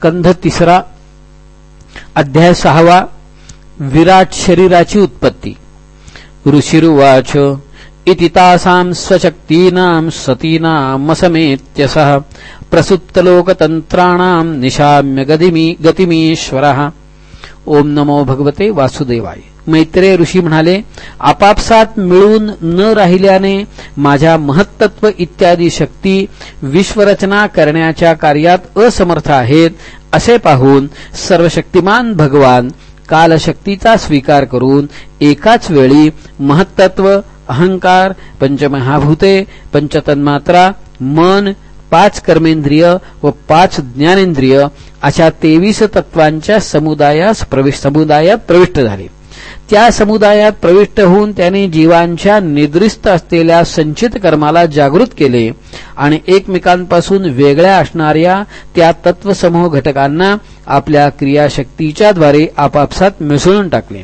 स्कंध तिसरा अध्याय सहावा विराट शरीराची उत्पत्ती. ऋषिरुवाच इति तासां स्वशक्तीनां सतीनामसमेत्यसः प्रसुप्तलोकतन्त्राणां निशाम्य गतिमीश्वरः. ओम नमो भगवते वासुदेवाय. मैत्रेय ऋषी म्हणाले आपापसात मिळून न राहिल्याने माझ्या महत्त्व इत्यादी शक्ती विश्वरचना करण्याच्या कार्यात असमर्थ आहेत असे पाहून सर्वशक्तिमान भगवान कालशक्तीचा स्वीकार करून एकाच वेळी महत्त्व अहंकार पंचमहाभूते पंचतन्मात्रा मन पाच कर्मेंद्रिय व पाच ज्ञानेंद्रिय अशा तेवीस तत्वांच्या समुदायास प्रविष्ट समुदायात प्रविष्ट झाले. त्या समुदायात प्रविष्ट होऊन त्याने जीवांच्या निद्रिस्त असलेल्या संचित कर्माला जागृत केले आणि एकमेकांपासून वेगळ्या असणाऱ्या त्या तत्वसमूह घटकांना आपल्या क्रियाशक्तीच्या द्वारे आपापसात मिसळून टाकले.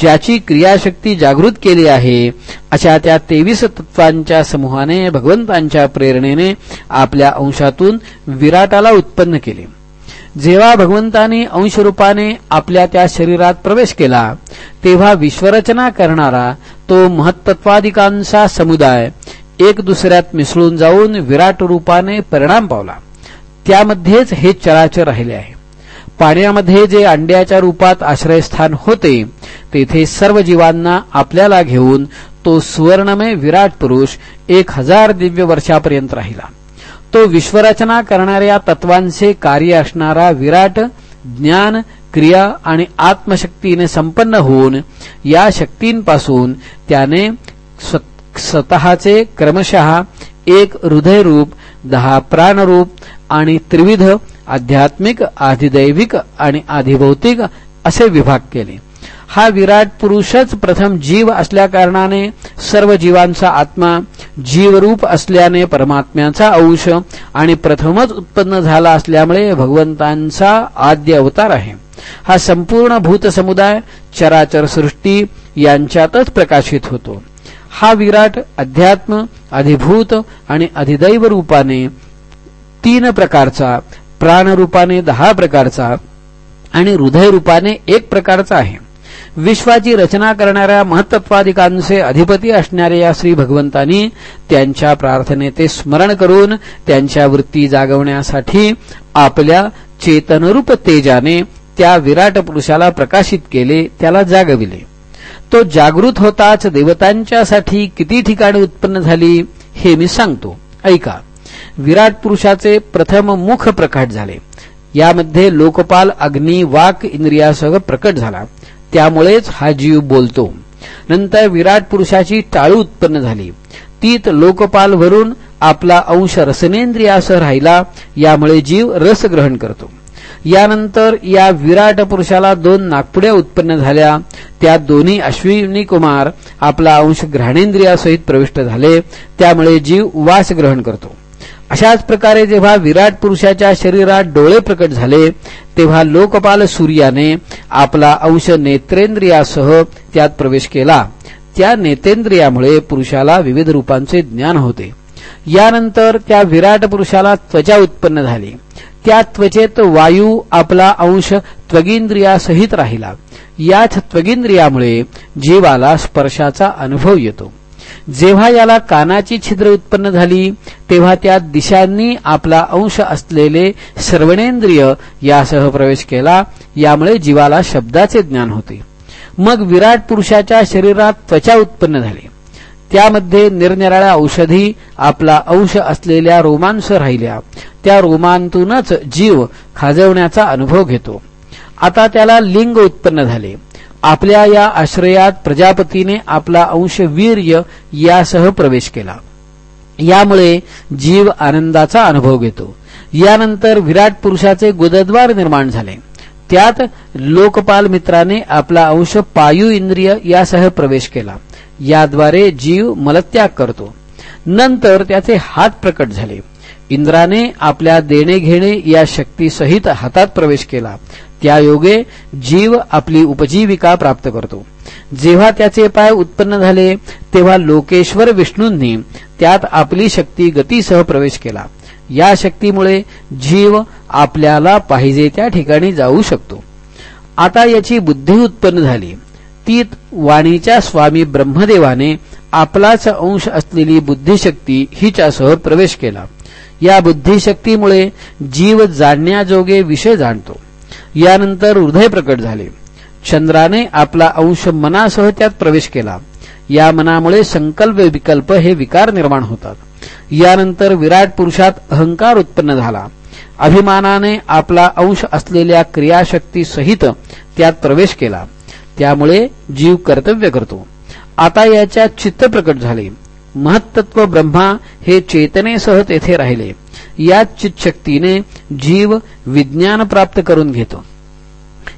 ज्याची क्रियाशक्ती जागृत केली आहे अशा त्या तेवीस तत्वांच्या समूहाने भगवंतांच्या प्रेरणेने आपल्या अंशातून विराटाला उत्पन्न केले. जेव्हा भगवंताने अंशरूपाने आपल्या त्या शरीरात प्रवेश केला तेव्हा विश्वरचना करणारा तो महत्त्वाधिकांचा समुदाय एक दुसऱ्यात मिसळून जाऊन विराट रूपाने परिणाम पावला. त्यामध्येच हे चराचर राहिले आहे. पाण्यामध्ये जे अंड्याच्या रूपात आश्रयस्थान होते तेथे सर्व जीवांना आपल्याला घेऊन तो सुवर्णमय विराट पुरुष एक हजार दिव्य वर्षापर्यंत राहिला. तो विश्वरचना करणाऱ्या तत्वांचे कार्य असणारा विराट ज्ञान क्रिया आणि आत्मशक्तीने संपन्न होऊन या शक्तींपासून त्याने स्वतःचे क्रमशः एक हृदयरूप दहा प्राणरूप आणि त्रिविध आध्यात्मिक आधिदैविक आणि आधिभौतिक असे विभाग केले. हा विराट पुरुषच प्रथम जीव असल्याकारणाने सर्व जीवांचा आत्मा जीवरूप असल्याने परमात्म्याचा अंश आणि प्रथमच उत्पन्न झाला असल्यामुळे भगवंतांचा आद्य अवतार आहे. हा संपूर्ण भूत समुदाय चराचर सृष्टी यांच्यातच प्रकाशित होतो. हा विराट अध्यात्म अधिभूत आणि अधिदैव रूपाने तीन प्रकारचा प्राणरूपाने दहा प्रकारचा आणि हृदय रूपाने एक प्रकारचा आहे. विश्वाची रचना करणाऱ्या महत्त्वाधिकांचे अधिपती असणाऱ्या या श्री भगवंतांनी त्यांच्या प्रार्थनेचे स्मरण करून त्यांच्या वृत्ती जागवण्यासाठी आपल्या चेतनरूप तेजाने त्या विराट पुरुषाला प्रकाशित केले त्याला जागविले. तो जागृत होताच देवतांच्यासाठी किती ठिकाणी उत्पन्न झाली हे मी सांगतो. ऐका. विराट पुरुषाचे प्रथम मुख प्रकट झाले. यामध्ये लोकपाल अग्नी वाक इंद्रियासह प्रकट झाला. त्यामुळेच हा जीव बोलतो. नंतर विराट पुरुषाची टाळू उत्पन्न झाली. तीत लोकपाल भरून आपला अंश रसनेंद्रियासह राहिला यामुळे जीव रस ग्रहण करतो. यानंतर या विराट पुरुषाला दोन नागपुड्या उत्पन्न झाल्या. त्या दोन्ही अश्विनी कुमार आपला अंश ग्रहणेंद्रियासहित प्रविष्ट झाले. त्यामुळे जीव वास ग्रहण करतो. अशाच प्रकारे जेव्हा विराट पुरुषाच्या शरीरात डोळे प्रकट झाले तेव्हा लोकपाल सूर्याने आपला अंश नेत्रेंद्रियासह त्यात प्रवेश केला. त्या नेतेंद्रियामुळे पुरुषाला विविध रूपांचे ज्ञान होते. यानंतर त्या विराट पुरुषाला त्वचा उत्पन्न झाली. त्या त्वचेत वायू आपला अंश त्वगिंद्रियासहित राहिला. याच त्वगिंद्रियामुळे जीवाला स्पर्शाचा अनुभव येतो. जेव्हा याला कानाची छिद्र उत्पन्न झाली तेव्हा त्या दिशांनी आपला अंश असलेले श्रवणेंद्रिय यासह प्रवेश केला. यामुळे जीवाला शब्दाचे ज्ञान होते. मग विराट पुरुषाच्या शरीरात त्वचा उत्पन्न झाली. त्यामध्ये निरनिराळ्या औषधी आपला अंश असलेल्या रोमांस राहिल्या. त्या रोमांतूनच जीव खाजवण्याचा अनुभव घेतो. आता त्याला लिंग उत्पन्न झाले. आपल्या या आश्रयात प्रजापतीने आपला अंश वीर्य यासह प्रवेश केला. यामुळे जीव आनंदाचा अनुभव घेतो. यानंतर विराट पुरुषाचे गुदद्वार निर्माण झाले. त्यात लोकपाल मित्राने आपला अंश पायू इंद्रिय यासह प्रवेश केला. याद्वारे जीव मलत्याग करतो. नंतर त्याचे हात प्रकट झाले. इंद्राने आपल्या देणे घेणे या शक्तीसहित हातात प्रवेश केला. त्या योगे जीव आपली उपजीविका प्राप्त करतो. जेव्हा त्याचे पाय उत्पन्न झाले तेव्हा लोकेश्वर विष्णूंनी त्यात आपली शक्ती गतीसह प्रवेश केला. या शक्तीमुळे जीव आपल्याला पाहिजे त्या ठिकाणी जाऊ शकतो. आता याची बुद्धी उत्पन्न झाली. तीत वाणीच्या स्वामी ब्रह्मदेवाने आपलाच अंश असलेली बुद्धिशक्ती हिच्यासह प्रवेश केला. या बुद्धिशक्तीमुळे जीव जाणण्याजोगे विषय जाणतो. यानंतर हृदय प्रकट झाले. चंद्राने आपला अंश मनासह त्यात प्रवेश केला. या मनामुळे संकल्प विकल्प हे विकार निर्माण होतात. यानंतर विराट पुरुषात अहंकार उत्पन्न झाला. अभिमानाने आपला अंश असलेल्या क्रियाशक्ती सहित त्यात प्रवेश केला. त्यामुळे जीव कर्तव्य करतो. आता याच्या चित्त प्रकट झाले. महत्त्व ब्रह्मा हे चेतनेसह तेथे राहिले. या चितशक्तीने जीव विज्ञान प्राप्त करून घेतो.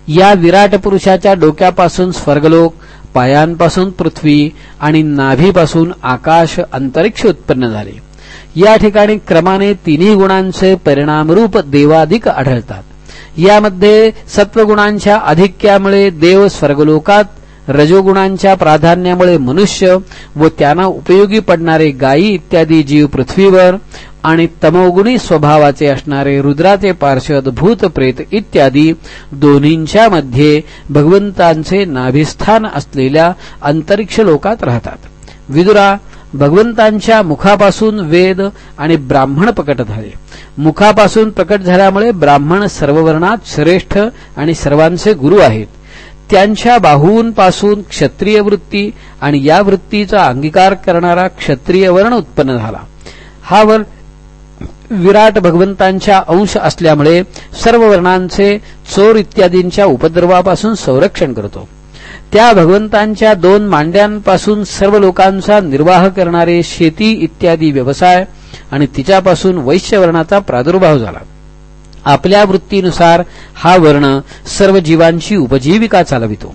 या विराट पुरुषाच्या डोक्यापासून स्वर्गलोक पायांपासून पृथ्वी आणि नाभीपासून आकाश अंतरिक्ष उत्पन्न झाले. या ठिकाणी क्रमाने तिन्ही गुणांचे परिणामरूप देवाधिक आढळतात. यामध्ये सत्वगुणांच्या अधिक्यामुळे देव स्वर्गलोकात रजोगुणांच्या प्राधान्यामुळे मनुष्य व त्यांना उपयोगी पडणारे गायी इत्यादी जीव पृथ्वीवर आणि तमोगुणी स्वभावाचे असणारे रुद्राचे पार्श्वद भूत प्रेत इत्यादी दोन्हींच्या मध्ये भगवंतांचे नाभिस्थान असलेल्या अंतरिक्ष लोकात राहतात. विदुरा भगवंतांच्या मुखापासून वेद आणि ब्राह्मण प्रकट झाले. मुखापासून प्रकट झाल्यामुळे ब्राह्मण सर्ववर्णात श्रेष्ठ आणि सर्वांचे गुरु आहेत. त्यांच्या बाहूंपासून क्षत्रिय वृत्ती आणि या वृत्तीचा अंगीकार करणारा क्षत्रिय वर्ण उत्पन्न झाला. हा वर्ण विराट भगवंतांच्या अंश असल्यामुळे सर्व वर्णांचे चोर इत्यादींच्या उपद्रवापासून संरक्षण करतो. त्या भगवंतांच्या दोन मांड्यांपासून सर्व लोकांचा निर्वाह करणारे शेती इत्यादी व्यवसाय आणि तिच्यापासून वैश्यवर्णाचा प्रादुर्भाव झाला. आपल्या वृत्तीनुसार हा वर्ण सर्व जीवांची उपजीविका चालवितो.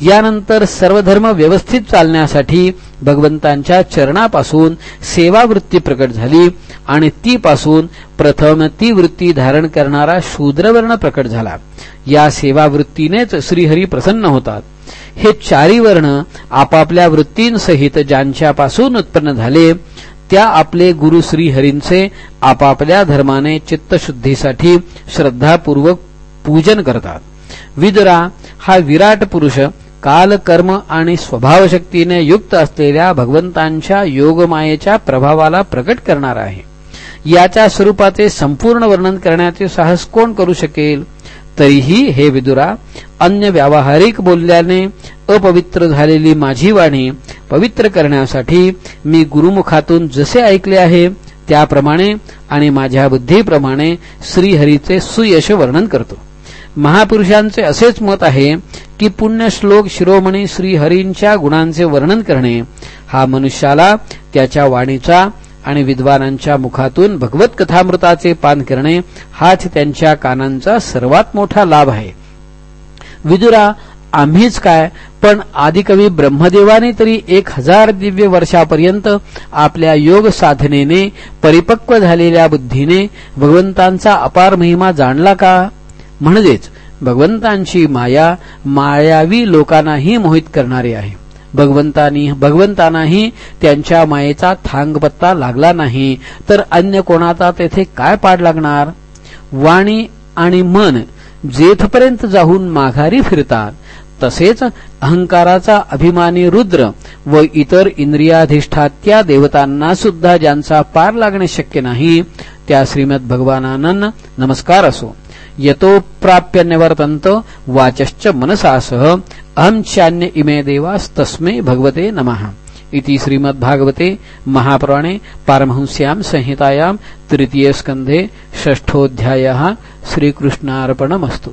यानंतर सर्व धर्म व्यवस्थित चालण्यासाठी भगवंतांच्या चरणापासून सेवावृत्ती प्रकट झाली आणि ती पासून प्रथम ती वृत्ती धारण करणारा शूद्रवर्ण प्रकट झाला. या सेवावृत्तीनेच श्रीहरी प्रसन्न होतात. हे चारी वर्ण आपापल्या वृत्तींसहित ज्यांच्यापासून उत्पन्न झाले त्या आपले गुरु श्रीहरींचे आपापल्या धर्माने चित्तशुद्धीसाठी श्रद्धापूर्वक पूजन करतात. विदरा हा विराट पुरुष काल कर्म आणि स्वभावशक्तीने युक्त असलेल्या भगवंतांच्या योगमायेच्या प्रभावाला प्रकट करणार आहे. याच्या स्वरूपाचे संपूर्ण वर्णन करण्याचे साहस कोण करू शकेल? तरीही हे विदुरा अन्य व्यावहारिक बोलल्याने अपवित्र झालेली माझी वाणी पवित्र करण्यासाठी मी गुरुमुखातून जसे ऐकले आहे त्याप्रमाणे आणि माझ्या बुद्धीप्रमाणे श्रीहरीचे सुयश वर्णन करतो. महापुरुषांचे असेच मत आहे की पुण्य श्लोक शिरोमणी श्रीहरींच्या गुणांचे वर्णन करणे हा मनुष्याला त्याच्या वाणीचा आणि विद्वानांच्या मुखातून भगवत कथामृताचे पान करणे हाच त्यांच्या कानांचा सर्वात मोठा लाभ आहे. विदुरा आम्हीच काय पण आदिकवी ब्रह्मदेवाने तरी एक हजार दिव्य वर्षापर्यंत आपल्या योग साधनेने परिपक्व झालेल्या बुद्धीने भगवंतांचा अपार महिमा जाणला का? म्हणजेच भगवंतांची माया मायावी लोकांनाही मोहित करणारी आहे. भगवंतानी भगवंतांनाही त्यांच्या मायेचा थांगपत्ता लागला नाही तर अन्य कोणाचा तेथे काय पाड लागणार? वाणी आणि मन जेथपर्यंत जाऊन माघारी फिरतात तसेच अहंकाराचा अभिमानी रुद्र व इतर इंद्रियाधिष्ठात्या देवतांना सुद्धा ज्यांचा पार लागणे शक्य नाही त्या श्रीमद भगवानांना नमस्कार असो. यतो प्राप्यन्यवर्तन्त वाचश्च वाचश्च मनसासह अहम चान्य इमे देवास्तस्मे भगवते नमः। इति श्रीमद्भागवते महापुराणे पारमहंस्यां संहितायां तृतीयस्कन्धे षष्ठोऽध्यायः श्रीकृष्णार्पणमस्तु।